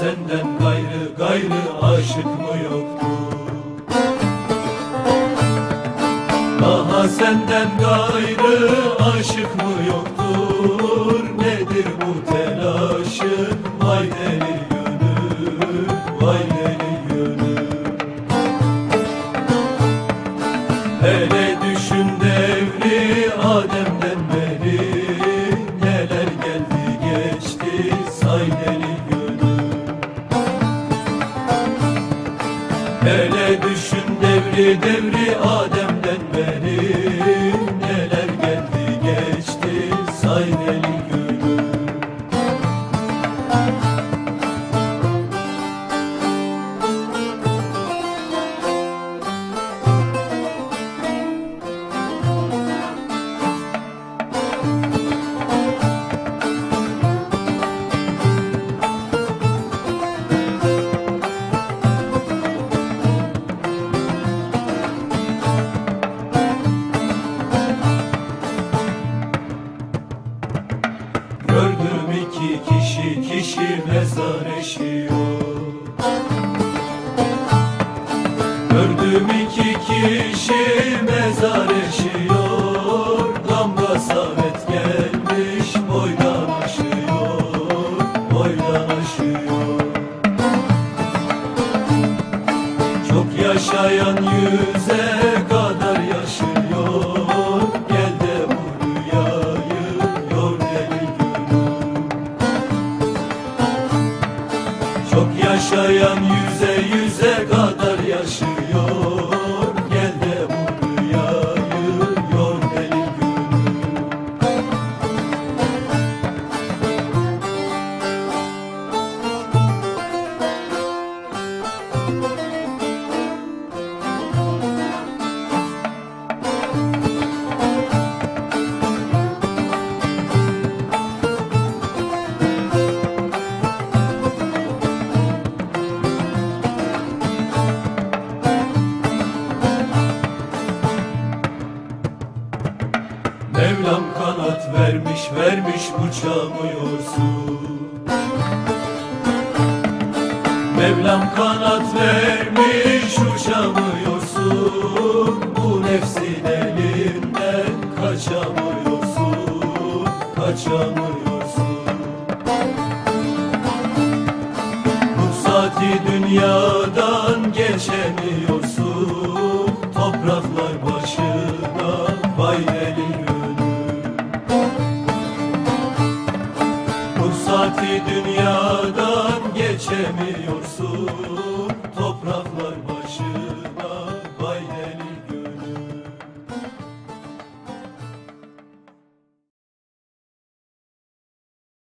senden gayrı gayrı aşık mı yoktu? Daha senden gayrı aşık mı yoktur? Nedir bu telaşın? Vay deli gönül, vay deli gönül. Hele düşün devri Adem'den beri neler geldi geçti say devri devri Adem'den beri İki kişi kişi mezar eşiyor. Gördüm iki kişi mezar eşiyor. Damga samet gelmiş boydan aşıyor Boydan aşıyor. Çok yaşayan yüze yaşayan yüze yüze Mevlam kanat vermiş vermiş uçamıyorsun Mevlam kanat vermiş uçamıyorsun Bu nefsin elinden kaçamıyorsun Kaçamıyorsun. Bu saati dünyadan geçemiyorsun. Topraklar dünyadan geçemiyorsun. Topraklar